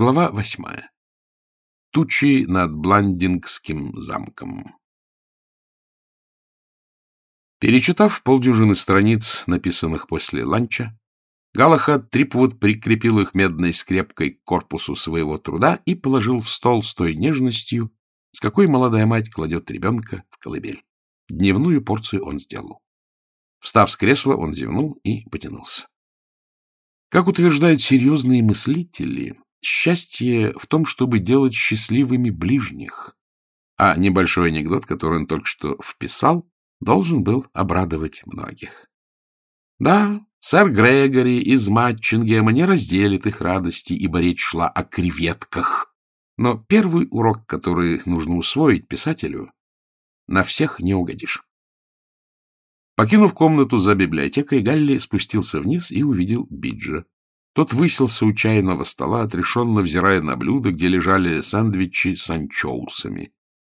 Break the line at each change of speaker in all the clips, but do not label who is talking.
Глава восьмая. Тучи над Бландингским замком. Перечитав полдюжины страниц, написанных после ланча, Галахад Трипвуд прикрепил их медной скрепкой к корпусу своего труда и положил в стол с той нежностью, с какой молодая мать кладет ребенка в колыбель. Дневную порцию он сделал. Встав с кресла, он зевнул и потянулся. Как утверждают серьезные мыслители, счастье в том, чтобы делать счастливыми ближних, а небольшой анекдот, который он только что вписал, должен был обрадовать многих. Да, сэр Грегори из Матчингема не разделит их радости, ибо речь шла о креветках. Но первый урок, который нужно усвоить писателю, на всех не угодишь. Покинув комнату за библиотекой, Галли спустился вниз и увидел Биджа. Тот высился у чайного стола, отрешенно взирая на блюдо, где лежали сэндвичи с анчоусами.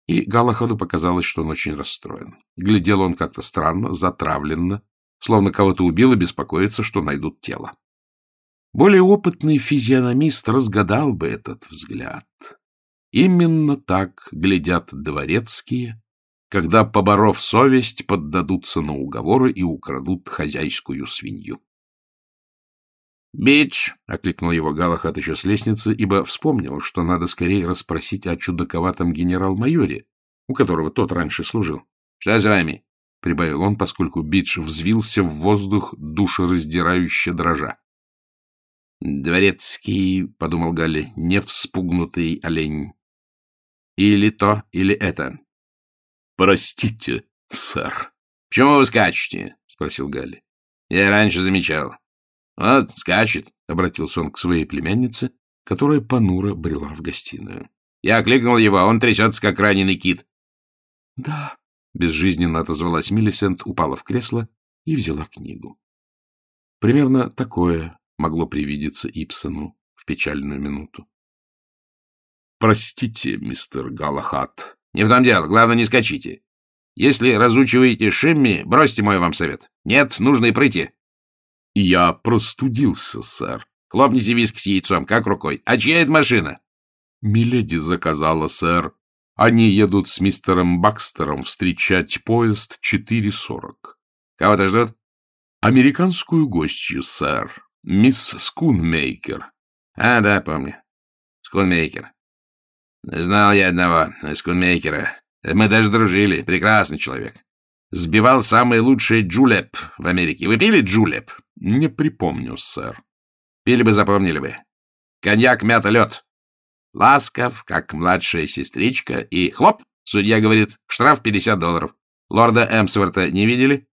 И Галахаду показалось, что он очень расстроен. Глядел он как-то странно, затравленно, словно кого-то убил и беспокоится, что найдут тело. Более опытный физиономист разгадал бы этот взгляд. Именно так глядят дворецкие, когда, поборов совесть, поддадутся на уговоры и украдут хозяйскую свинью. — Бич! — окликнул его Галахат еще с лестницы, ибо вспомнил, что надо скорее расспросить о чудаковатом генерал-майоре, у которого тот раньше служил. — Что с вами? — прибавил он, поскольку Бидж взвился в воздух, душераздирающе дрожа. — Дворецкий, — подумал Галли, — не вспугнутый олень. Или то, или это. — Простите, сэр. — Почему вы скачете? — спросил Галли. — Я раньше замечал. — Вот, скачет, — обратился он к своей племяннице, которая понуро брела в гостиную. Я окликнул его, а он трясется, как раненый кит. — Да, — безжизненно отозвалась Миллисент, упала в кресло и взяла книгу. Примерно такое могло привидеться Ипсону в печальную минуту. Простите, мистер Галахат. Не в том дело. Главное, не скачите. Если разучиваете Шимми, бросьте мой вам совет. Нет, нужно и пройти. Я простудился, сэр. Хлопните виск с яйцом, как рукой. А чья это машина? Миледи заказала, сэр. Они едут с мистером Бакстером встречать поезд 4.40. Кого-то ждут? Американскую гостью, сэр. Мисс Скунмейкер. А, да, помню. Скунмейкер. Знал я одного, скунмейкера. Мы даже дружили. Прекрасный человек. Сбивал самый лучший джулеп в Америке. Вы пили джулеп? Не припомню, сэр. Пили бы, запомнили бы. Коньяк, мята, лед. Ласков, как младшая сестричка, и хлоп, судья говорит, штраф 50 долларов. Лорда Эмсворта не видели?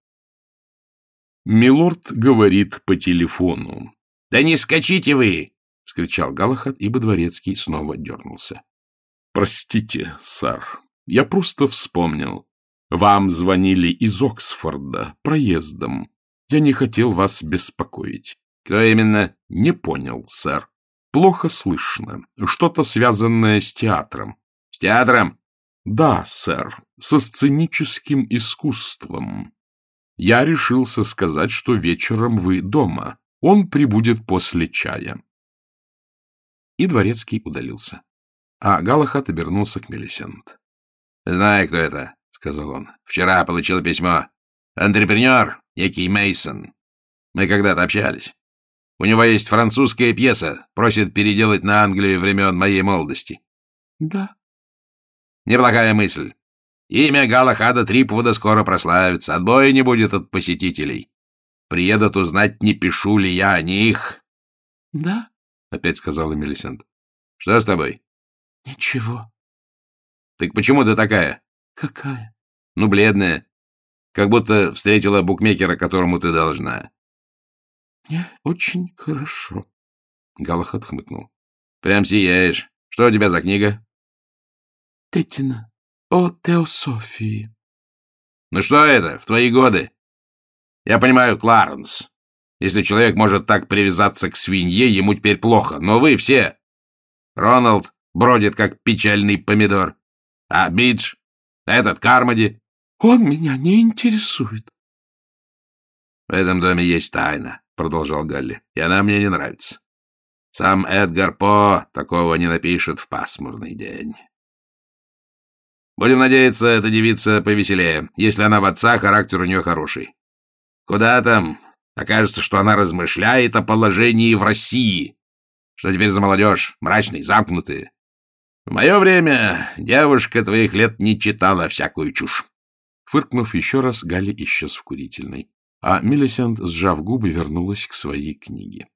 Милорд говорит по телефону. — Да не скачите вы! — вскричал Галахад, ибо дворецкий снова дернулся. Простите, сэр, я просто вспомнил. Вам звонили из Оксфорда проездом. Я не хотел вас беспокоить. Кто именно? Не понял, сэр. Плохо слышно. Что-то связанное с театром. С театром? Да, сэр, со сценическим искусством. Я решился сказать, что вечером вы дома. Он прибудет после чая. И дворецкий удалился. А Галахат обернулся к Мелисент. — Знаю, кто это, — сказал он. — Вчера получил письмо. Антрепренер, некий Мейсон. Мы когда-то общались. У него есть французская пьеса, просит переделать на Англию времен моей молодости. — Да. — Неплохая мысль. Имя Галахада Трипвуда скоро прославится. Отбоя не будет от посетителей. Приедут узнать, не пишу ли я, а не их. — Да, — опять сказала Мелисент. — Что с тобой? — Ничего. — Так почему ты такая? — Какая? — Ну, бледная. Как будто встретила букмекера, которому ты должна. — очень хорошо. Галахат хмыкнул. — Прям сияешь. Что у тебя за книга? — Тетина. О теософии. — Ну что это, в твои годы? Я понимаю, Кларенс. Если человек может так привязаться к свинье, ему теперь плохо. Но вы все... Роналд, бродит, как печальный помидор. А Бидж? Этот Кармоди? Он меня не интересует. В этом доме есть тайна, продолжал Галли, и она мне не нравится. Сам Эдгар По такого не напишет в пасмурный день. Будем надеяться, эта девица повеселее. Если она в отца, характер у нее хороший. Куда там? Окажется, что она размышляет о положении в России. Что теперь за молодежь? Мрачные, замкнутые. В мое время девушка твоих лет не читала всякую чушь.
Фыркнув еще раз, Галя исчез в курительной, а Миллисент, сжав губы, вернулась к своей книге.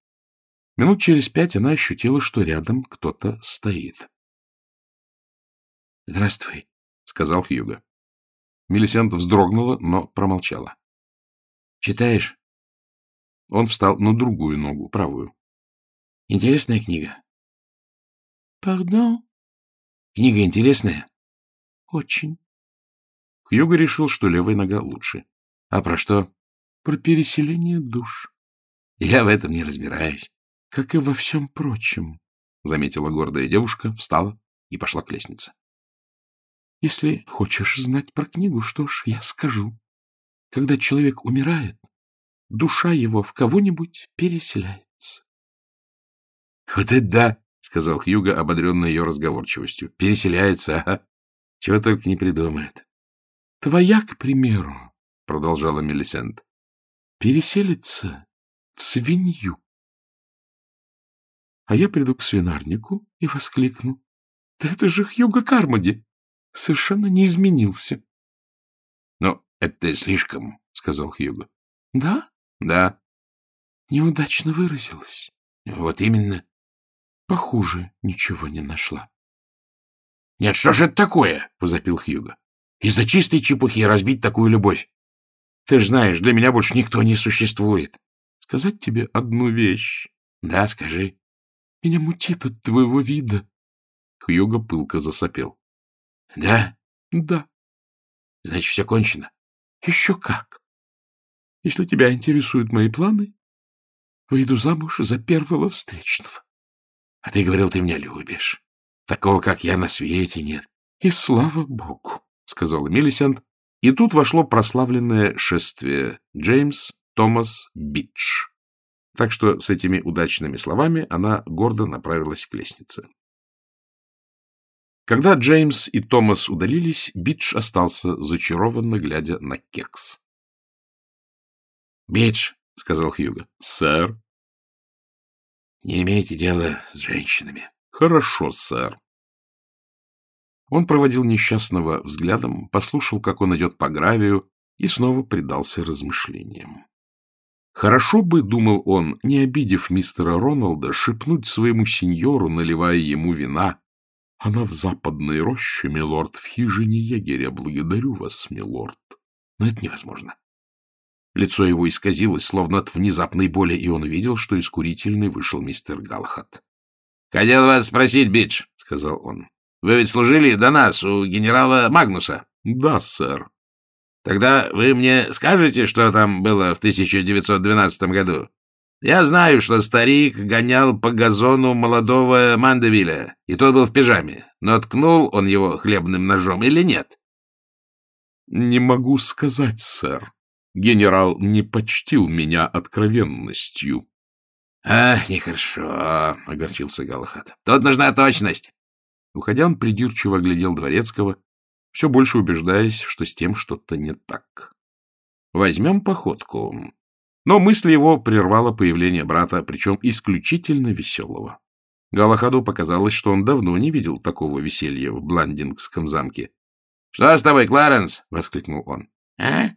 Минут через пять она ощутила, что рядом кто-то стоит. — Здравствуй, — сказал Хьюго. Мелисент вздрогнула, но промолчала. — Читаешь? Он встал на другую ногу, правую. — Интересная книга. — Пардон? — Книга интересная? — Очень. Хьюго решил, что левая нога лучше. — А про что? — Про переселение душ. — Я в этом не разбираюсь. — Как и во всем прочем, — заметила гордая девушка, встала и пошла к лестнице. Если хочешь знать про книгу, что ж, я скажу. Когда человек умирает, душа его в кого-нибудь переселяется. — Вот это да! — сказал Хьюго, ободренный ее разговорчивостью. — Переселяется, ага. Чего только не придумает. — Твоя, к примеру, — продолжала Мелисент, — переселится в свинью. А я приду к свинарнику и воскликну. — Да это же Хьюго Кармоди! совершенно не изменился. — Ну, это слишком, — сказал Хьюго. — Да? — Да. — Неудачно выразилась. — Вот именно. — Похуже ничего не нашла. — Нет, что же это такое? — возопил Хьюго. — Из-за чистой чепухи разбить такую любовь. Ты же знаешь, для меня больше никто не существует. Сказать тебе одну вещь? — Да, скажи. — Меня мутит от твоего вида. Хьюго пылко засопел. — Да? — Да. — Значит, все кончено? — Еще как. Если тебя интересуют мои планы, выйду замуж за первого встречного. — А ты говорил, ты меня любишь. Такого, как я, на свете нет. — И слава богу, — сказала Миллисент. И тут вошло прославленное шествие Джеймс Томас Бидж. Так что с этими удачными словами она гордо направилась к лестнице. Когда Джеймс и Томас удалились, Бидж остался зачарованно, глядя на кекс. — Бидж, — сказал Хьюго. — Сэр. — Не имейте дела с женщинами. — Хорошо, сэр. Он проводил несчастного взглядом, послушал, как он идет по гравию, и снова предался размышлениям. Хорошо бы, думал он, не обидев мистера Роналда, шепнуть своему сеньору, наливая ему вина, она в западной роще, милорд, в хижине егеря. Благодарю вас, милорд. Но это невозможно. Лицо его исказилось, словно от внезапной боли, и он увидел, что из курительной вышел мистер Галхат. — Хотел вас спросить, Бидж, — сказал он. — Вы ведь служили до нас, у генерала Магнуса? — Да, сэр. — Тогда вы мне скажете, что там было в 1912 году? Я знаю, что старик гонял по газону молодого Мандевиля, и тот был в пижаме, но ткнул он его хлебным ножом или нет? — Не могу сказать, сэр. Генерал не почтил меня откровенностью. — А, нехорошо, — огорчился Галахат. — Тут нужна точность. Уходя, он придирчиво глядел Дворецкого, все больше убеждаясь, что с тем что-то не так. — Возьмем походку. Но мысль его прервало появление брата, причем исключительно веселого. Галахаду показалось, что он давно не видел такого веселья в Бландингском замке. — Что с тобой, Кларенс? — воскликнул он. — А?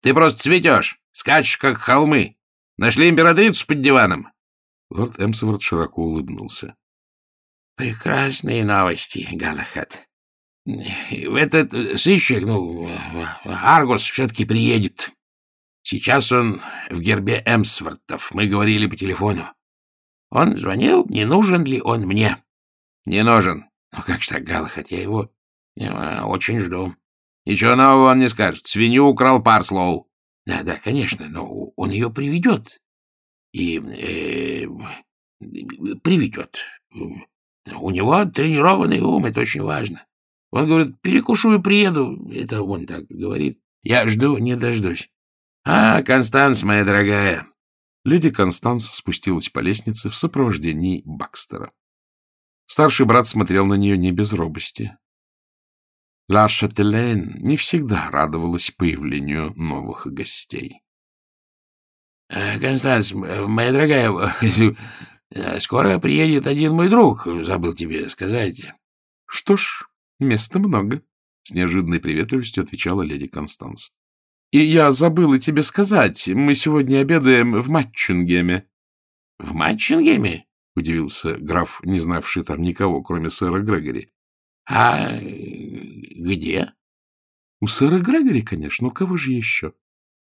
Ты просто цветешь, скачешь, как холмы. Нашли императрицу под диваном? Лорд Эмсворт широко улыбнулся. — Прекрасные новости, Галахад. Этот сыщик, ну, Аргос все-таки приедет. Сейчас он в гербе Эмсвортов. Мы говорили по телефону. Он звонил, не нужен ли он мне. Не нужен. Ну как же так, Галахат, я его я очень жду. Ничего нового он не скажет. Свинью украл Парслоу. Да, да, конечно, но он ее приведет. И э, приведет. У него тренированный ум, это очень важно. Он говорит, перекушу и приеду. Это он так говорит. Я жду, не дождусь. — А, Констанс, моя дорогая,
Леди Констанс спустилась по лестнице в сопровождении Бакстера. Старший брат смотрел на нее не без робости. Ла Шателен не всегда радовалась появлению новых гостей.
Э, — Констанс, моя дорогая, скоро приедет один мой друг, забыл тебе сказать.
— Что ж, места много, — с неожиданной приветливостью отвечала леди Констанс. — И я забыла тебе сказать, мы сегодня обедаем в Матчингеме.
— В Матчингеме?
— удивился граф, не знавший там никого, кроме сэра Грегори.
— А где?
— У сэра Грегори, конечно. У кого же еще?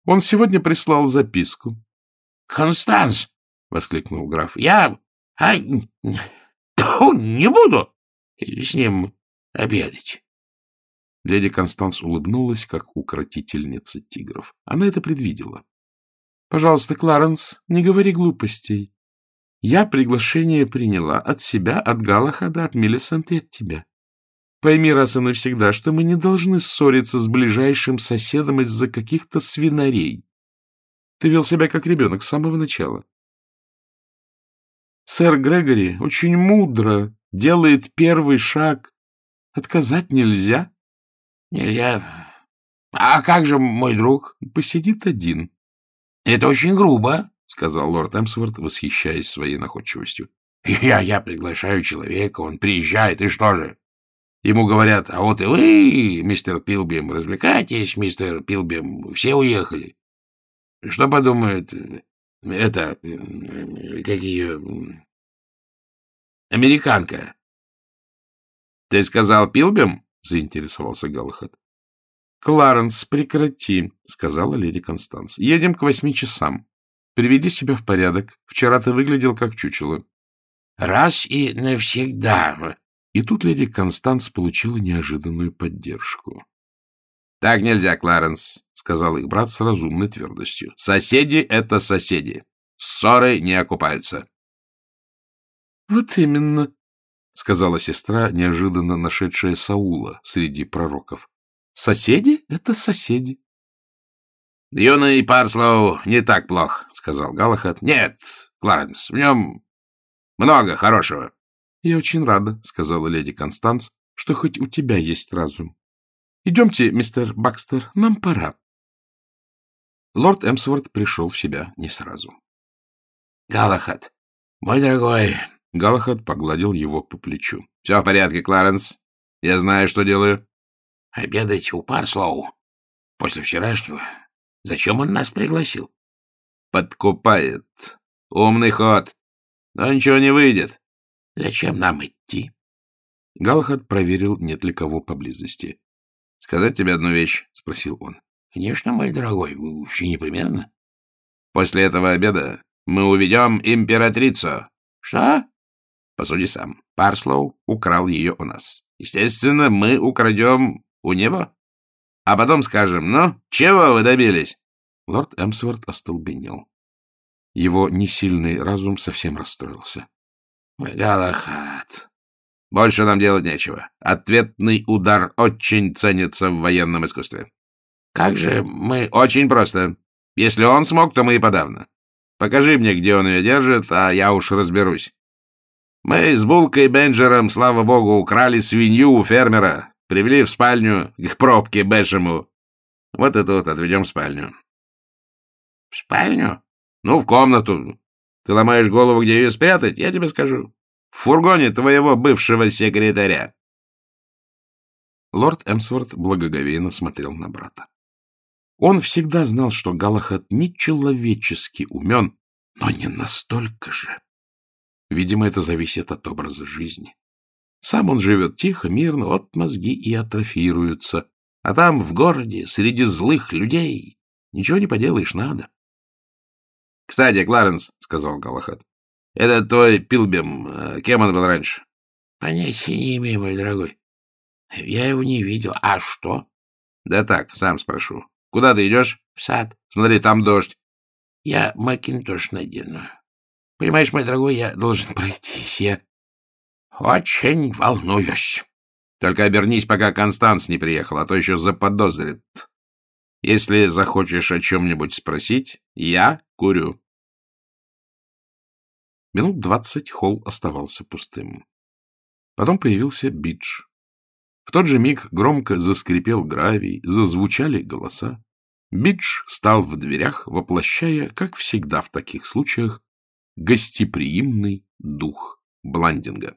Он сегодня прислал записку.
— Констанс! — воскликнул граф. — Я... А... не буду с ним обедать.
Леди Констанс улыбнулась, как укротительница тигров. Она это предвидела. — Пожалуйста, Кларенс, не говори глупостей. Я приглашение приняла от себя, от Галахада, от Миллисент и от тебя. Пойми раз и навсегда, что мы не должны ссориться с ближайшим соседом из-за каких-то свинарей. Ты вел себя как ребенок с самого начала. Сэр Грегори очень мудро делает первый шаг. Отказать нельзя.
Нельзя. А как же мой друг?
Посидит один.
Это очень грубо, —
сказал лорд Эмсворт, восхищаясь своей находчивостью.
— Я, я приглашаю человека, он приезжает, и что же? Ему говорят, а вот и вы, мистер Пилбим, развлекайтесь, мистер Пилбим, все уехали. Что подумает это, как ее, американка? — Ты сказал Пилбим? — заинтересовался Галахад.
— Кларенс, прекрати, — сказала леди Констанс. — Едем к восьми часам. Приведи себя в порядок. Вчера ты выглядел как чучело.
— Раз и навсегда.
И тут леди Констанс получила неожиданную поддержку.
— Так нельзя, Кларенс, — сказал их брат с разумной твердостью. — Соседи — это соседи. Ссоры не окупаются.
— Вот именно, — сказала сестра, неожиданно нашедшая Саула среди пророков. — Соседи — это соседи.
— Юный Парслоу не так плох, — сказал Галахат. — Нет, Кларенс, в нем много хорошего.
— Я очень рада, — сказала леди Констанс, — что хоть у тебя есть разум. Идемте, мистер Бакстер, нам пора. Лорд Эмсворт пришел в себя не сразу.
— Галахат, мой дорогой...
Галахат погладил его по плечу.
— Все в порядке, Кларенс. Я знаю, что делаю. — Обедать у Парслоу после вчерашнего Зачем он нас пригласил?
Подкупает. Умный ход. Но ничего не выйдет.
Зачем нам идти?
Галахад проверил, нет ли кого поблизости. — Сказать тебе одну вещь? — спросил он.
— Конечно, мой дорогой, все непременно.
— После этого обеда мы уведем императрицу.
— Что?
— Посуди сам. Парслоу украл ее у нас. Естественно, мы украдем у него. А потом скажем, ну, чего вы добились? Лорд Эмсворт остолбенел. Его несильный разум совсем расстроился.
— Галахат,
больше нам делать нечего. Ответный удар очень ценится в военном искусстве.
— Как же мы...
— Очень просто. Если он смог, то мы и подавно. Покажи мне, где он ее держит, а я уж разберусь. Мы с Булкой и Бенджером, слава богу, украли свинью у фермера, Привели в спальню к пробке Бэшему. Вот это вот отведем в спальню.
— В спальню?
— Ну, в комнату. Ты ломаешь голову, где ее спрятать? Я тебе скажу. В фургоне твоего бывшего секретаря. Лорд Эмсворт благоговейно смотрел на брата. Он всегда знал, что Галахат нечеловечески умен, но не настолько же. Видимо, это зависит от образа жизни. Сам он живет тихо, мирно, вот мозги и атрофируются. А там, в городе, среди злых людей, ничего не поделаешь, надо. — Кстати, Кларенс, — сказал Галахат, — это твой Пилбем. Э, кем он был раньше?
— Понятия не имею, мой дорогой. Я его не видел. А что?
— Да так, сам спрошу. Куда ты идешь?
— В сад.
— Смотри, там дождь.
— Я макинтош надену. Понимаешь, мой дорогой, я должен пройтись. Я очень волнуюсь.
Только обернись, пока Констанс не приехал, а то еще заподозрит. Если захочешь о чем-нибудь спросить, я курю. Минут двадцать холл оставался пустым. Потом появился Бидж. В тот же миг громко заскрипел гравий, зазвучали голоса. Бидж стал в дверях, воплощая, как всегда в таких случаях, гостеприимный дух Бландинга.